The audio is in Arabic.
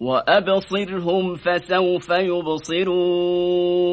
وأبصرهم فسوف يبصرون